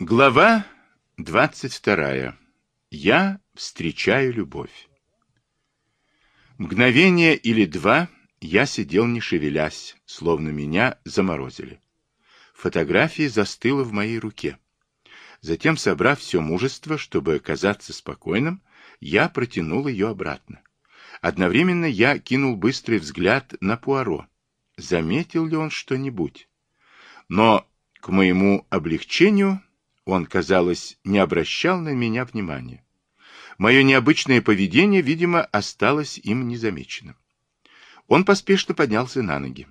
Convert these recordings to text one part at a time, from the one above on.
Глава 22. Я встречаю любовь. Мгновение или два я сидел не шевелясь, словно меня заморозили. Фотография застыла в моей руке. Затем, собрав все мужество, чтобы казаться спокойным, я протянул ее обратно. Одновременно я кинул быстрый взгляд на Пуаро. Заметил ли он что-нибудь? Но, к моему облегчению, он, казалось, не обращал на меня внимания. Мое необычное поведение, видимо, осталось им незамеченным. Он поспешно поднялся на ноги.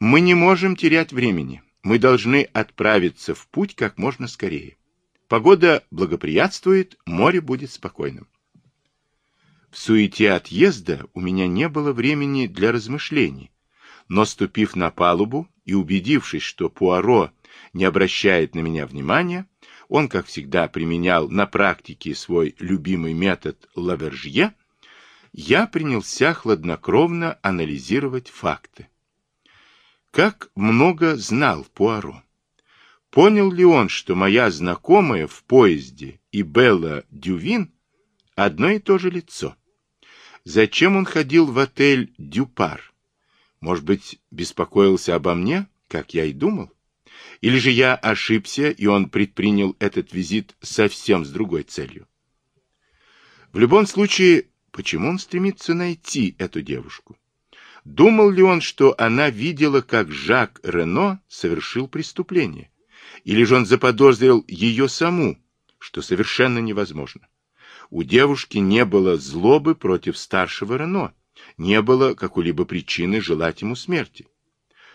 «Мы не можем терять времени. Мы должны отправиться в путь как можно скорее. Погода благоприятствует, море будет спокойным. В суете отъезда у меня не было времени для размышлений, но, ступив на палубу и убедившись, что Пуаро не обращает на меня внимания, он, как всегда, применял на практике свой любимый метод Лавержье, я принялся хладнокровно анализировать факты. Как много знал Пуаро. Понял ли он, что моя знакомая в поезде и Белла Дювин одно и то же лицо? Зачем он ходил в отель «Дюпар»? Может быть, беспокоился обо мне, как я и думал? Или же я ошибся, и он предпринял этот визит совсем с другой целью? В любом случае, почему он стремится найти эту девушку? Думал ли он, что она видела, как Жак Рено совершил преступление? Или же он заподозрил ее саму, что совершенно невозможно? У девушки не было злобы против старшего Рено, не было какой-либо причины желать ему смерти.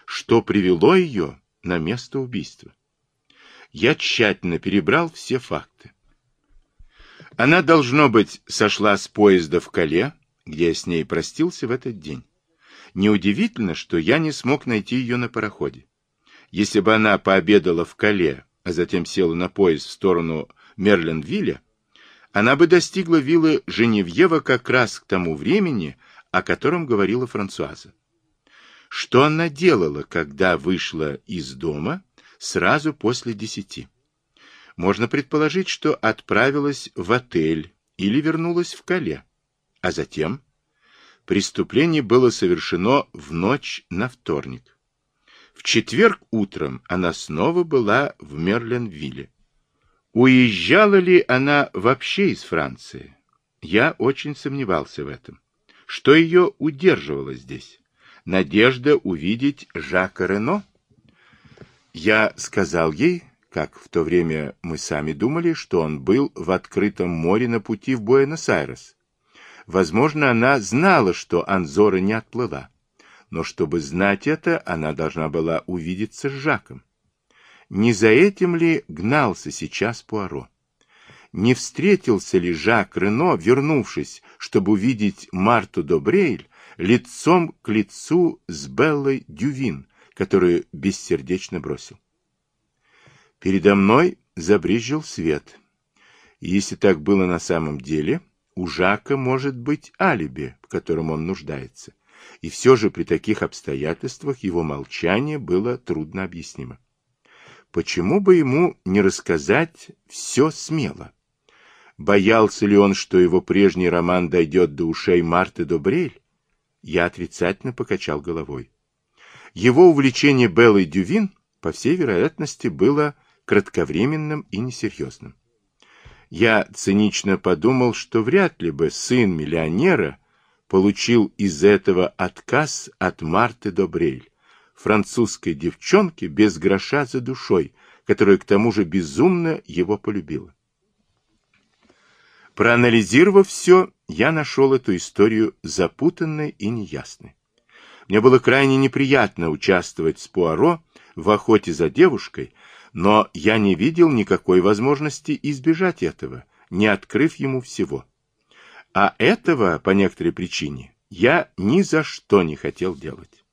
Что привело ее на место убийства? Я тщательно перебрал все факты. Она, должно быть, сошла с поезда в Кале, где я с ней простился в этот день. Неудивительно, что я не смог найти ее на пароходе. Если бы она пообедала в Кале, а затем села на поезд в сторону Мерленвилля, она бы достигла виллы Женевьева как раз к тому времени, о котором говорила Франсуаза. Что она делала, когда вышла из дома сразу после десяти? Можно предположить, что отправилась в отель или вернулась в Кале, а затем Преступление было совершено в ночь на вторник. В четверг утром она снова была в Мерленвилле. Уезжала ли она вообще из Франции? Я очень сомневался в этом. Что ее удерживало здесь? Надежда увидеть Жака Рено? Я сказал ей, как в то время мы сами думали, что он был в открытом море на пути в Буэнос-Айрес, Возможно, она знала, что Анзора не отплыла. Но чтобы знать это, она должна была увидеться с Жаком. Не за этим ли гнался сейчас Пуаро? Не встретился ли Жак Рено, вернувшись, чтобы увидеть Марту Добрейль, лицом к лицу с Беллой Дювин, которую бессердечно бросил? Передо мной забрезжил свет. Если так было на самом деле, у Жака может быть алиби, в котором он нуждается. И все же при таких обстоятельствах его молчание было трудно объяснимо. Почему бы ему не рассказать все смело? Боялся ли он, что его прежний роман дойдет до ушей Марты Добрель? Я отрицательно покачал головой. Его увлечение Беллой Дювин, по всей вероятности, было кратковременным и несерьезным. Я цинично подумал, что вряд ли бы сын миллионера получил из этого отказ от Марты Добрель, французской девчонки без гроша за душой, которая к тому же безумно его полюбила. Проанализировав все, я нашел эту историю запутанной и неясной. Мне было крайне неприятно участвовать с Пуаро в охоте за девушкой, но я не видел никакой возможности избежать этого, не открыв ему всего. А этого, по некоторой причине, я ни за что не хотел делать.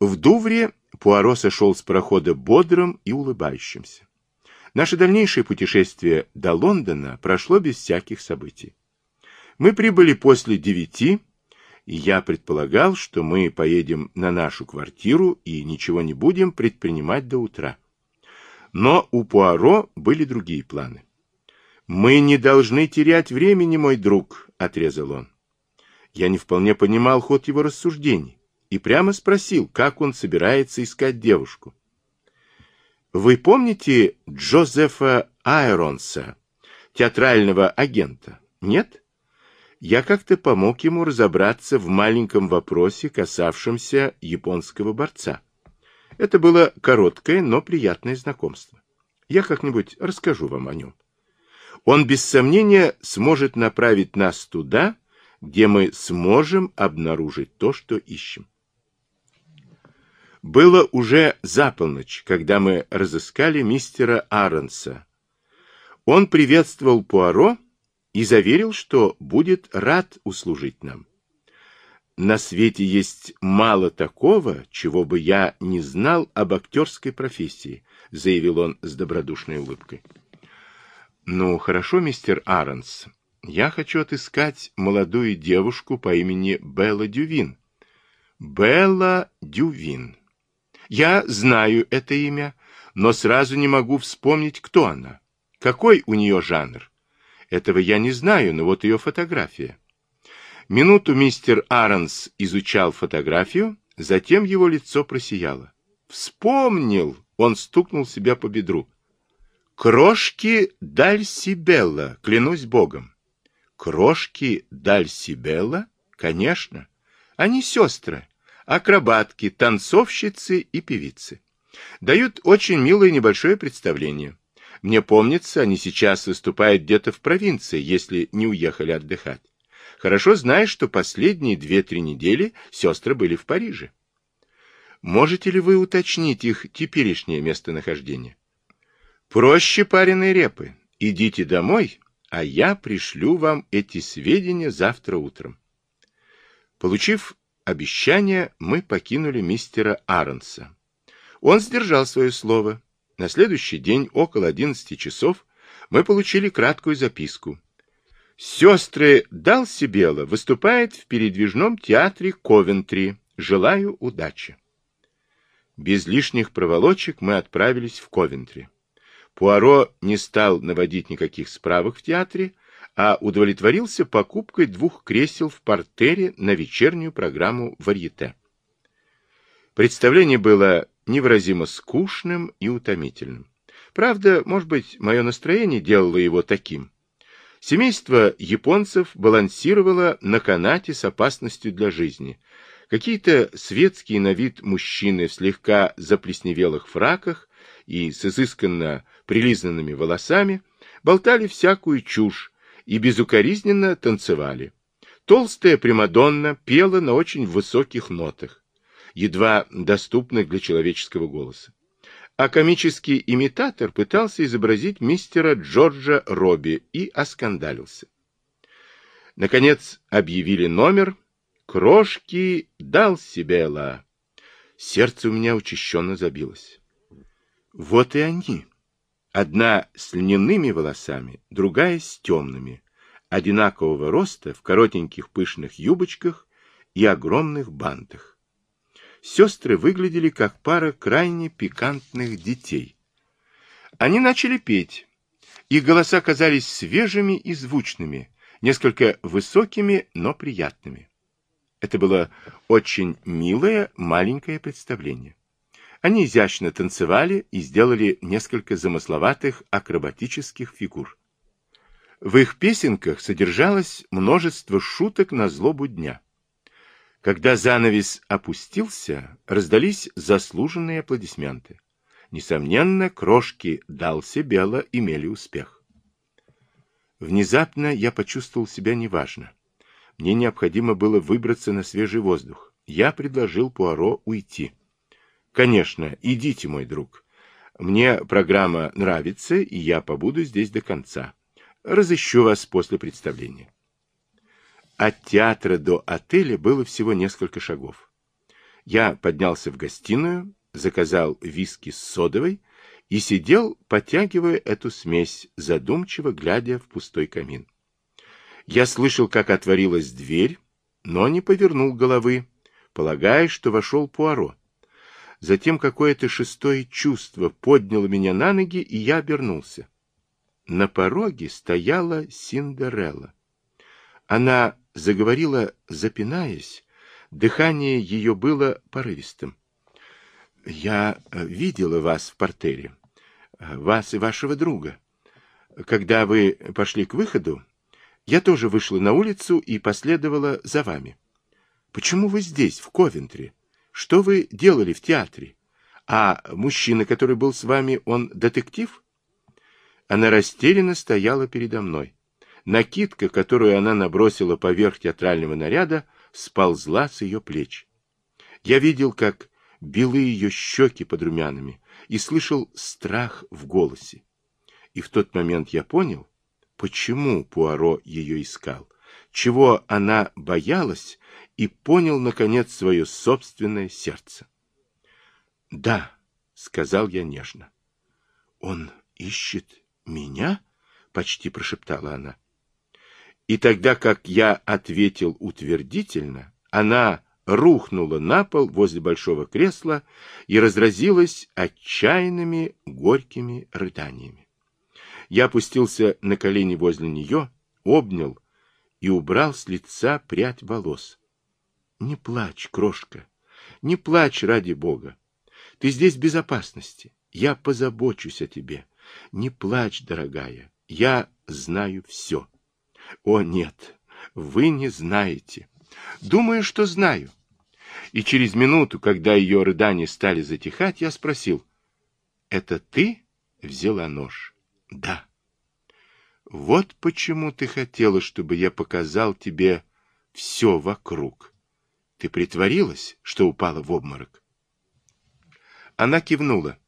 В Дувре Пуаро сошел с парохода бодрым и улыбающимся. Наше дальнейшее путешествие до Лондона прошло без всяких событий. Мы прибыли после девяти, и я предполагал, что мы поедем на нашу квартиру и ничего не будем предпринимать до утра. Но у Пуаро были другие планы. «Мы не должны терять времени, мой друг», — отрезал он. Я не вполне понимал ход его рассуждений и прямо спросил, как он собирается искать девушку. Вы помните Джозефа Айронса, театрального агента? Нет? Я как-то помог ему разобраться в маленьком вопросе, касавшемся японского борца. Это было короткое, но приятное знакомство. Я как-нибудь расскажу вам о нем. Он, без сомнения, сможет направить нас туда, где мы сможем обнаружить то, что ищем. Было уже за полночь, когда мы разыскали мистера Аронса. Он приветствовал Пуаро и заверил, что будет рад услужить нам. На свете есть мало такого, чего бы я не знал об актерской профессии, заявил он с добродушной улыбкой. Ну, хорошо, мистер Аронс. Я хочу отыскать молодую девушку по имени Белла Дювин. Белла Дювин. Я знаю это имя, но сразу не могу вспомнить, кто она. Какой у нее жанр? Этого я не знаю, но вот ее фотография. Минуту мистер Аронс изучал фотографию, затем его лицо просияло. Вспомнил! Он стукнул себя по бедру. Крошки Дальсибелла, клянусь богом. Крошки Дальсибелла? Конечно. Они сестры акробатки, танцовщицы и певицы. Дают очень милое небольшое представление. Мне помнится, они сейчас выступают где-то в провинции, если не уехали отдыхать. Хорошо знаешь, что последние две-три недели сестры были в Париже. Можете ли вы уточнить их теперешнее местонахождение? Проще пареной репы. Идите домой, а я пришлю вам эти сведения завтра утром. Получив обещания мы покинули мистера Аронса. Он сдержал свое слово. На следующий день, около 11 часов, мы получили краткую записку. Сестры Далсибела выступает в передвижном театре Ковентри. Желаю удачи. Без лишних проволочек мы отправились в Ковентри. Пуаро не стал наводить никаких справок в театре, а удовлетворился покупкой двух кресел в портере на вечернюю программу «Варьете». Представление было невыразимо скучным и утомительным. Правда, может быть, мое настроение делало его таким. Семейство японцев балансировало на канате с опасностью для жизни. Какие-то светские на вид мужчины в слегка заплесневелых фраках и с изысканно прилизанными волосами болтали всякую чушь, и безукоризненно танцевали. Толстая Примадонна пела на очень высоких нотах, едва доступных для человеческого голоса. А комический имитатор пытался изобразить мистера Джорджа Робби и оскандалился. Наконец объявили номер. Крошки дал себе ла. Сердце у меня учащенно забилось. Вот и они. Одна с льняными волосами, другая с темными, одинакового роста, в коротеньких пышных юбочках и огромных бантах. Сестры выглядели как пара крайне пикантных детей. Они начали петь. Их голоса казались свежими и звучными, несколько высокими, но приятными. Это было очень милое маленькое представление. Они изящно танцевали и сделали несколько замысловатых акробатических фигур. В их песенках содержалось множество шуток на злобу дня. Когда занавес опустился, раздались заслуженные аплодисменты. Несомненно, крошки «Дался Бело» имели успех. Внезапно я почувствовал себя неважно. Мне необходимо было выбраться на свежий воздух. Я предложил Пуаро уйти. Конечно, идите, мой друг. Мне программа нравится, и я побуду здесь до конца. Разыщу вас после представления. От театра до отеля было всего несколько шагов. Я поднялся в гостиную, заказал виски с содовой и сидел, потягивая эту смесь, задумчиво глядя в пустой камин. Я слышал, как отворилась дверь, но не повернул головы, полагая, что вошел Пуаро. Затем какое-то шестое чувство подняло меня на ноги, и я обернулся. На пороге стояла Синдерелла. Она заговорила, запинаясь, дыхание ее было порывистым. — Я э, видела вас в портере, вас и вашего друга. Когда вы пошли к выходу, я тоже вышла на улицу и последовала за вами. Почему вы здесь, в Ковентри? Что вы делали в театре? А мужчина, который был с вами, он детектив? Она растерянно стояла передо мной. Накидка, которую она набросила поверх театрального наряда, сползла с ее плеч. Я видел, как белы ее щеки под румянами, и слышал страх в голосе. И в тот момент я понял, почему Пуаро ее искал, чего она боялась, и понял, наконец, свое собственное сердце. «Да», — сказал я нежно. «Он ищет меня?» — почти прошептала она. И тогда, как я ответил утвердительно, она рухнула на пол возле большого кресла и разразилась отчаянными горькими рыданиями. Я опустился на колени возле нее, обнял и убрал с лица прядь волос. Не плачь, крошка, не плачь ради Бога. Ты здесь в безопасности. Я позабочусь о тебе. Не плачь, дорогая. Я знаю все. О, нет, вы не знаете. Думаю, что знаю. И через минуту, когда ее рыдания стали затихать, я спросил, «Это ты взяла нож?» «Да». «Вот почему ты хотела, чтобы я показал тебе все вокруг. Ты притворилась, что упала в обморок?» Она кивнула.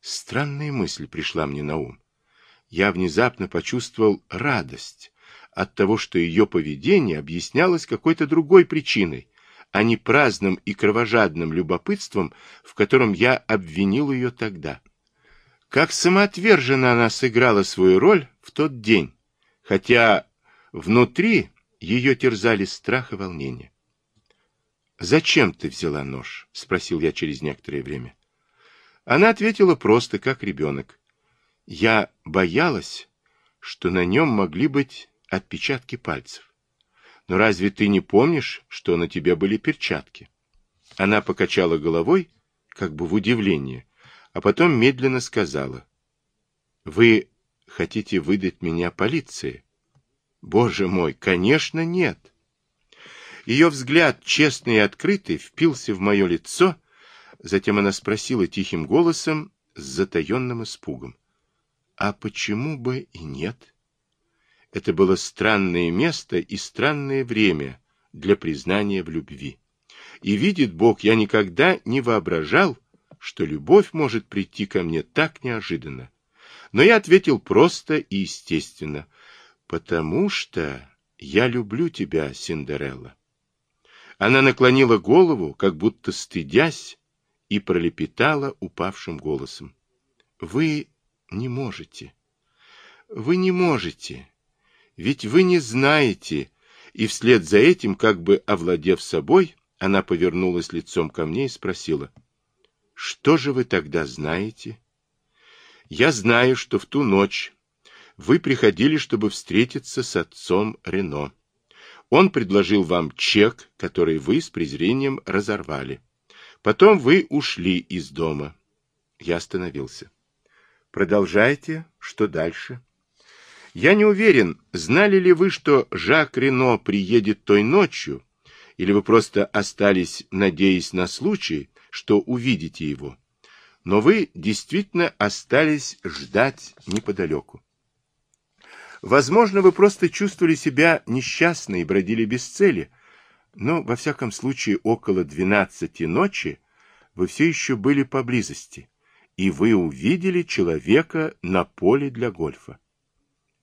Странная мысль пришла мне на ум. Я внезапно почувствовал радость от того, что ее поведение объяснялось какой-то другой причиной, а не праздным и кровожадным любопытством, в котором я обвинил ее тогда. Как самоотверженно она сыграла свою роль в тот день, хотя внутри ее терзали страх и волнение. «Зачем ты взяла нож?» — спросил я через некоторое время. Она ответила просто, как ребенок. «Я боялась, что на нем могли быть отпечатки пальцев. Но разве ты не помнишь, что на тебе были перчатки? Она покачала головой, как бы в удивлении, а потом медленно сказала. Вы хотите выдать меня полиции? Боже мой, конечно, нет. Ее взгляд, честный и открытый, впился в мое лицо, затем она спросила тихим голосом с затаенным испугом. А почему бы и нет? Это было странное место и странное время для признания в любви. И видит Бог, я никогда не воображал, что любовь может прийти ко мне так неожиданно. Но я ответил просто и естественно, потому что я люблю тебя, Синдерелла. Она наклонила голову, как будто стыдясь, и пролепетала упавшим голосом. Вы не можете. Вы не можете. Ведь вы не знаете. И вслед за этим, как бы овладев собой, она повернулась лицом ко мне и спросила. Что же вы тогда знаете? Я знаю, что в ту ночь вы приходили, чтобы встретиться с отцом Рено. Он предложил вам чек, который вы с презрением разорвали. Потом вы ушли из дома. Я остановился. Продолжайте. Что дальше? Я не уверен, знали ли вы, что Жак Рено приедет той ночью, или вы просто остались, надеясь на случай, что увидите его. Но вы действительно остались ждать неподалеку. Возможно, вы просто чувствовали себя несчастной и бродили без цели, но, во всяком случае, около двенадцати ночи вы все еще были поблизости, и вы увидели человека на поле для гольфа.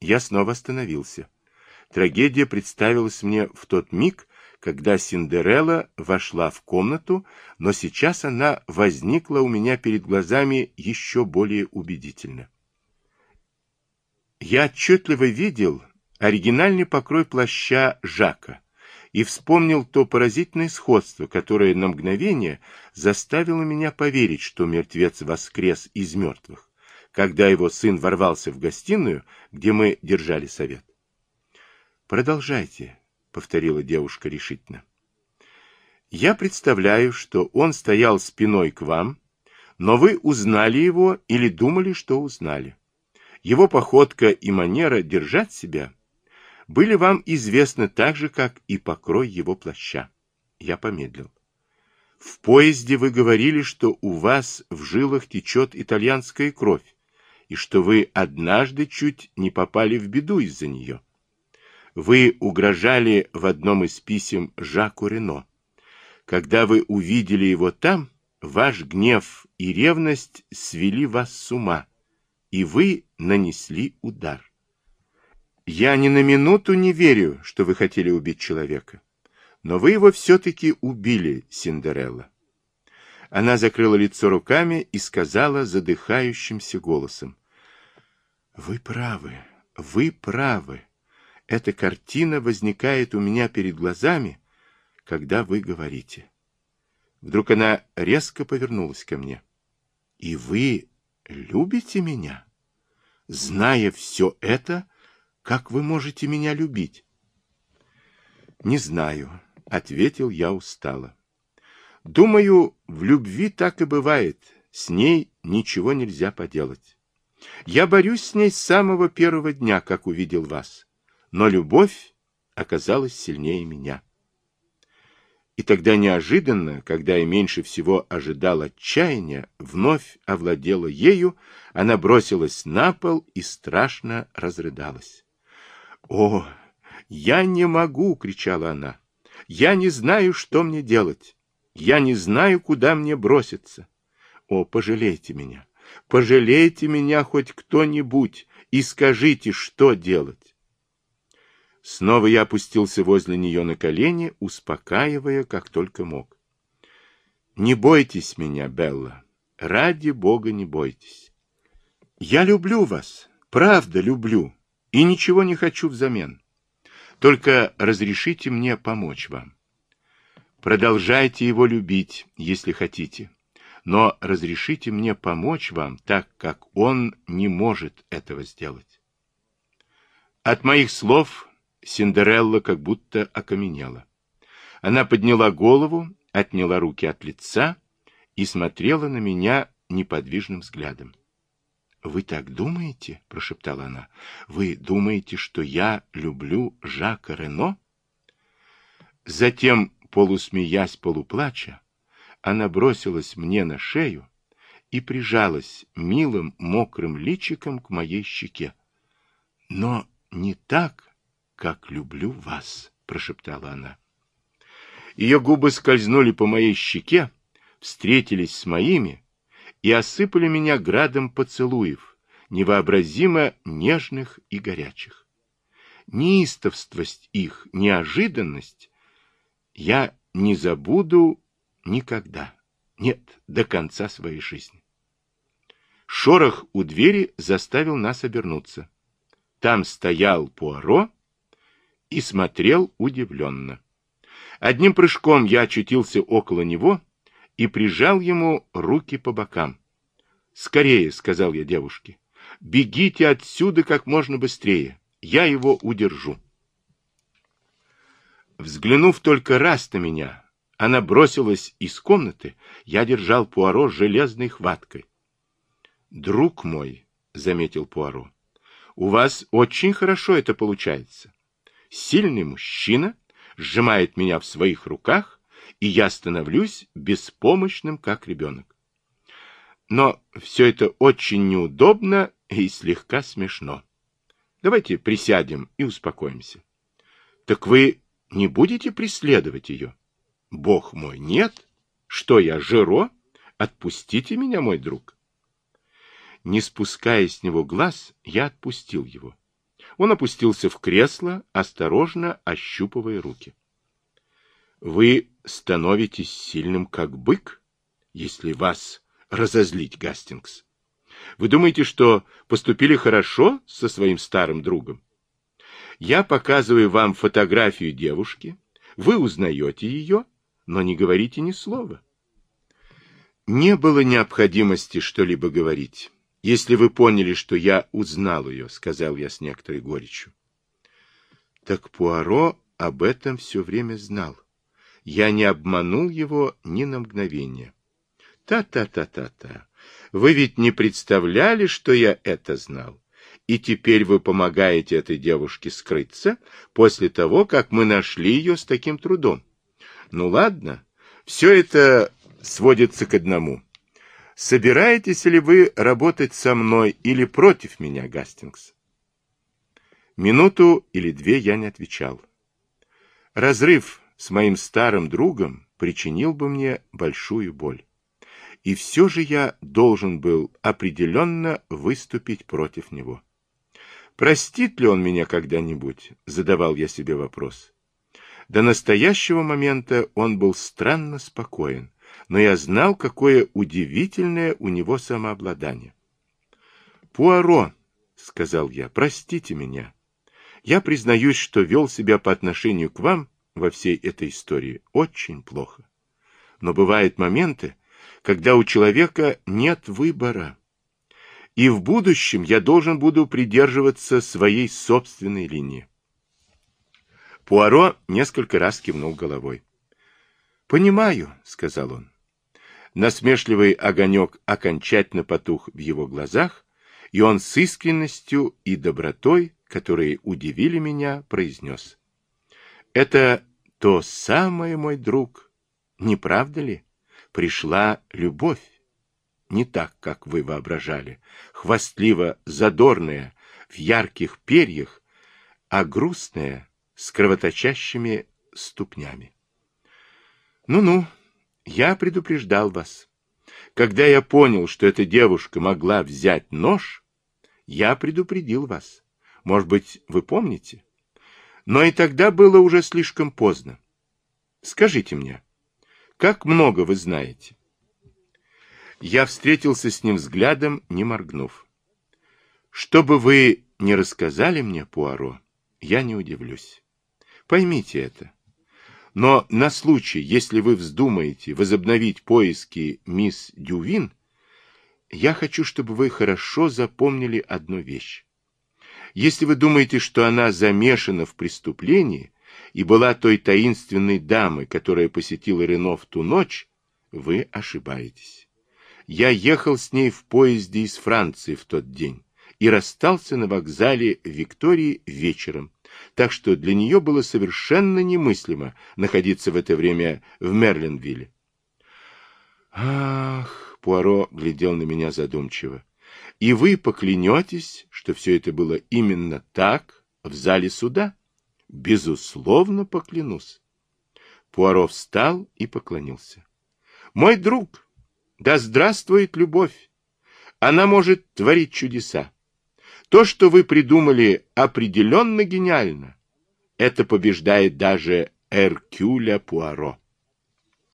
Я снова остановился. Трагедия представилась мне в тот миг, когда Синдерелла вошла в комнату, но сейчас она возникла у меня перед глазами еще более убедительно. Я отчетливо видел оригинальный покрой плаща Жака и вспомнил то поразительное сходство, которое на мгновение заставило меня поверить, что мертвец воскрес из мертвых, когда его сын ворвался в гостиную, где мы держали совет. «Продолжайте», — повторила девушка решительно. «Я представляю, что он стоял спиной к вам, но вы узнали его или думали, что узнали. Его походка и манера держать себя были вам известны так же, как и покрой его плаща. Я помедлил. В поезде вы говорили, что у вас в жилах течет итальянская кровь, и что вы однажды чуть не попали в беду из-за нее. Вы угрожали в одном из писем Жаку Рено. Когда вы увидели его там, ваш гнев и ревность свели вас с ума, и вы нанесли удар. Я ни на минуту не верю, что вы хотели убить человека. Но вы его все-таки убили, Синдерелла. Она закрыла лицо руками и сказала задыхающимся голосом. Вы правы, вы правы. Эта картина возникает у меня перед глазами, когда вы говорите. Вдруг она резко повернулась ко мне. И вы любите меня? Зная все это, как вы можете меня любить? Не знаю, ответил я устало. Думаю, в любви так и бывает. С ней ничего нельзя поделать. Я борюсь с ней с самого первого дня, как увидел вас. Но любовь оказалась сильнее меня. И тогда неожиданно, когда я меньше всего ожидал отчаяния, вновь овладела ею, она бросилась на пол и страшно разрыдалась. «О, я не могу!» — кричала она. «Я не знаю, что мне делать. Я не знаю, куда мне броситься. О, пожалейте меня! Пожалейте меня хоть кто-нибудь и скажите, что делать!» Снова я опустился возле нее на колени, успокаивая, как только мог. «Не бойтесь меня, Белла. Ради Бога не бойтесь. Я люблю вас, правда люблю, и ничего не хочу взамен. Только разрешите мне помочь вам. Продолжайте его любить, если хотите, но разрешите мне помочь вам так, как он не может этого сделать». От моих слов Синдерелла как будто окаменела. Она подняла голову, отняла руки от лица и смотрела на меня неподвижным взглядом. «Вы так думаете?» — прошептала она. «Вы думаете, что я люблю Жака Рено?» Затем, полусмеясь, полуплача, она бросилась мне на шею и прижалась милым мокрым личиком к моей щеке. Но не так, как люблю вас, прошептала она. Ее губы скользнули по моей щеке, встретились с моими и осыпали меня градом поцелуев, невообразимо нежных и горячих. Неистовствость их, неожиданность я не забуду никогда, нет, до конца своей жизни. Шорох у двери заставил нас обернуться. Там стоял Пуаро и смотрел удивленно. Одним прыжком я очутился около него и прижал ему руки по бокам. «Скорее», — сказал я девушке, — «бегите отсюда как можно быстрее, я его удержу». Взглянув только раз на меня, она бросилась из комнаты, я держал Пуаро железной хваткой. «Друг мой», — заметил Пуаро, — «у вас очень хорошо это получается сильный мужчина сжимает меня в своих руках, и я становлюсь беспомощным, как ребенок. Но все это очень неудобно и слегка смешно. Давайте присядем и успокоимся. Так вы не будете преследовать ее? Бог мой, нет. Что я, Жиро? Отпустите меня, мой друг. Не спуская с него глаз, я отпустил его. Он опустился в кресло, осторожно ощупывая руки. Вы становитесь сильным, как бык, если вас разозлить, Гастингс. Вы думаете, что поступили хорошо со своим старым другом? Я показываю вам фотографию девушки, Вы узнаете ее, но не говорите ни слова. Не было необходимости что-либо говорить. Если вы поняли, что я узнал ее, сказал я с некоторой горечью. Так Пуаро об этом все время знал. Я не обманул его ни на мгновение. Та-та-та-та-та. Вы ведь не представляли, что я это знал. И теперь вы помогаете этой девушке скрыться после того, как мы нашли ее с таким трудом. Ну ладно, все это сводится к одному. Собираетесь ли вы работать со мной или против меня, Гастингс? Минуту или две я не отвечал. Разрыв с моим старым другом причинил бы мне большую боль. И все же я должен был определенно выступить против него. Простит ли он меня когда-нибудь? Задавал я себе вопрос. До настоящего момента он был странно спокоен, но я знал, какое удивительное у него самообладание. «Пуаро», — сказал я, — «простите меня. Я признаюсь, что вел себя по отношению к вам во всей этой истории очень плохо. Но бывают моменты, когда у человека нет выбора. И в будущем я должен буду придерживаться своей собственной линии. Пуаро несколько раз кивнул головой. «Понимаю», — сказал он. Насмешливый огонек окончательно потух в его глазах, и он с искренностью и добротой, которые удивили меня, произнес. Это то самое, мой друг, не правда ли? Пришла любовь. Не так, как вы воображали, хвастливо задорная, в ярких перьях, а грустная, с кровоточащими ступнями. Ну-ну, я предупреждал вас. Когда я понял, что эта девушка могла взять нож, я предупредил вас. Может быть, вы помните? Но и тогда было уже слишком поздно. Скажите мне, как много вы знаете? Я встретился с ним взглядом, не моргнув. Что бы вы не рассказали мне, Пуаро, я не удивлюсь. Поймите это. Но на случай, если вы вздумаете возобновить поиски мисс Дювин, я хочу, чтобы вы хорошо запомнили одну вещь. Если вы думаете, что она замешана в преступлении и была той таинственной дамой, которая посетила Рено в ту ночь, вы ошибаетесь. Я ехал с ней в поезде из Франции в тот день и расстался на вокзале Виктории вечером, так что для нее было совершенно немыслимо находиться в это время в Мерлинвилле. Ах, Пуаро глядел на меня задумчиво. И вы поклянетесь, что все это было именно так в зале суда? Безусловно, поклянусь. Пуаро встал и поклонился. Мой друг, да здравствует любовь! Она может творить чудеса. То, что вы придумали, определенно гениально. Это побеждает даже Эркюля Пуаро.